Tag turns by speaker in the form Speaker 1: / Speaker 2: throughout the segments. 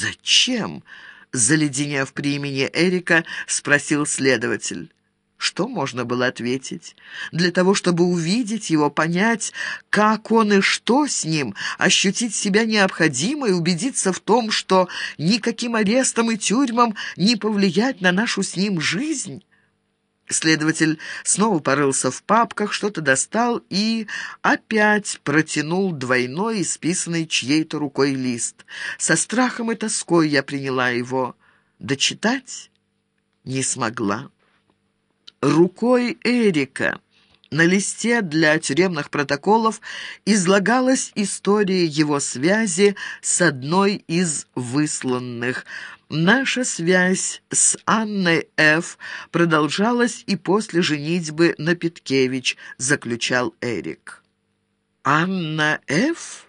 Speaker 1: «Зачем?» — заледенев при имени Эрика, спросил следователь. Что можно было ответить? Для того, чтобы увидеть его, понять, как он и что с ним, ощутить себя необходимо и убедиться в том, что никаким арестом и тюрьмам не повлиять на нашу с ним жизнь? Следователь снова порылся в папках, что-то достал и опять протянул двойной, исписанный чьей-то рукой лист. Со страхом и тоской я приняла его. Дочитать не смогла. Рукой Эрика на листе для тюремных протоколов излагалась история его связи с одной из высланных – Наша связь с Анной Ф. продолжалась и после женитьбы на Питкевич, заключал Эрик. Анна Ф.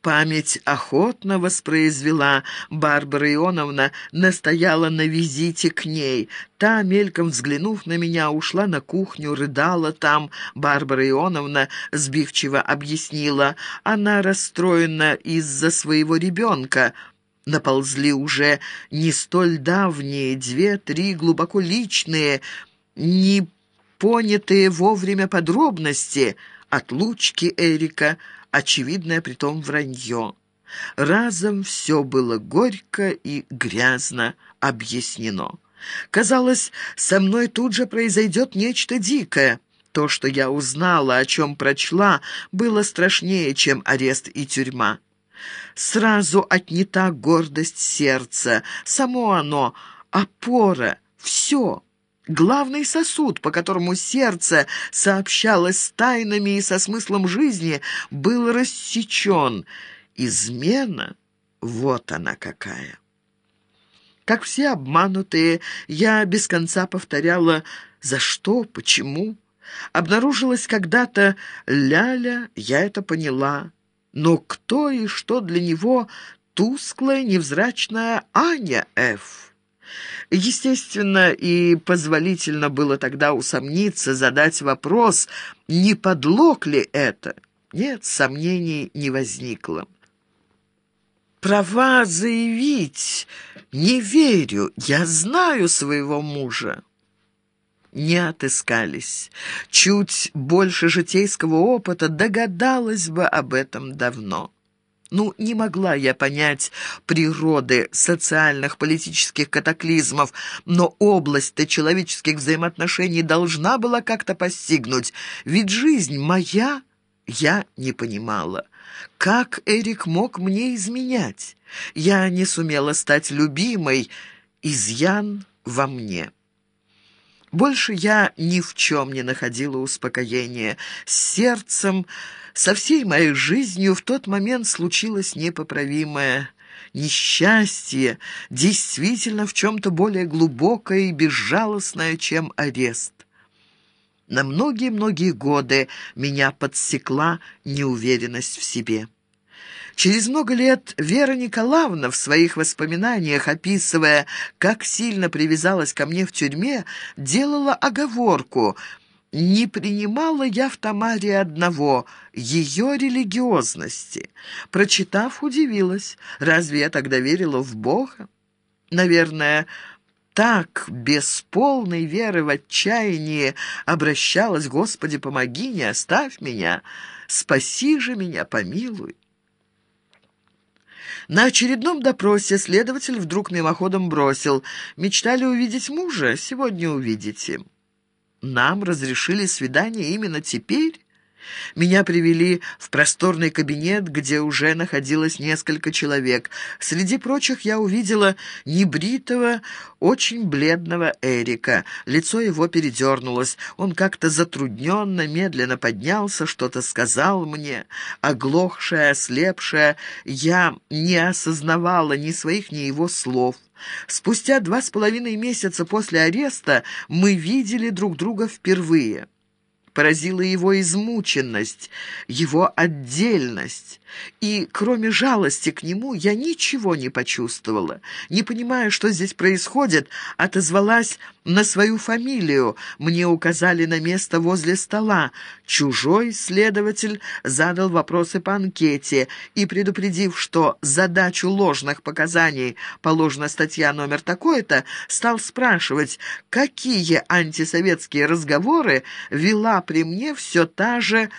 Speaker 1: Память охотно воспроизвела. Барбара Ионовна настояла на визите к ней. Та, мельком взглянув на меня, ушла на кухню, рыдала там. Барбара Ионовна сбивчиво объяснила. Она расстроена из-за своего ребенка наползли уже не столь давние, две-три глубоко личные, не понятые вовремя подробности отлучки Эрика, очевидное притом вранье. Разом все было горько и грязно объяснено. Казалось, со мной тут же произойдет нечто дикое. То, что я узнала, о чем прочла, было страшнее, чем арест и тюрьма. Сразу отнята гордость сердца, само оно, опора, все. Главный сосуд, по которому сердце сообщалось с тайнами и со смыслом жизни, был рассечен. Измена, вот она какая. Как все обманутые, я без конца повторяла «За что? Почему?» Обнаружилось когда-то «Ляля, я это поняла». Но кто и что для него тусклая, невзрачная Аня Ф.? Естественно, и позволительно было тогда усомниться, задать вопрос, не подлог ли это. Нет, сомнений не возникло. Права заявить не верю, я знаю своего мужа не отыскались. Чуть больше житейского опыта догадалась бы об этом давно. Ну, не могла я понять природы социальных политических катаклизмов, но область-то человеческих взаимоотношений должна была как-то постигнуть, ведь жизнь моя я не понимала. Как Эрик мог мне изменять? Я не сумела стать любимой, изъян во мне». Больше я ни в чем не находила успокоения. С сердцем, со всей моей жизнью в тот момент случилось непоправимое несчастье, действительно в чем-то более глубокое и безжалостное, чем арест. На многие-многие годы меня подсекла неуверенность в себе. Через много лет Вера Николаевна в своих воспоминаниях, описывая, как сильно привязалась ко мне в тюрьме, делала оговорку «Не принимала я в Тамаре одного, ее религиозности». Прочитав, удивилась, разве я тогда верила в Бога? Наверное, так, без полной веры в отчаянии, обращалась, «Господи, помоги, не оставь меня, спаси же меня, помилуй». На очередном допросе следователь вдруг мимоходом бросил. «Мечтали увидеть мужа? Сегодня увидите». «Нам разрешили свидание именно теперь?» Меня привели в просторный кабинет, где уже находилось несколько человек. Среди прочих я увидела небритого, очень бледного Эрика. Лицо его передернулось. Он как-то затрудненно, медленно поднялся, что-то сказал мне. Оглохшая, ослепшая, я не осознавала ни своих, ни его слов. Спустя два с половиной месяца после ареста мы видели друг друга впервые поразила его измученность, его отдельность. и кроме жалости к нему я ничего не почувствовала. Не понимая, что здесь происходит, отозвалась на свою фамилию. Мне указали на место возле стола. Чужой следователь задал вопросы по анкете и, предупредив, что задачу ложных показаний положена статья номер такой-то, стал спрашивать, какие антисоветские разговоры вела при мне все та же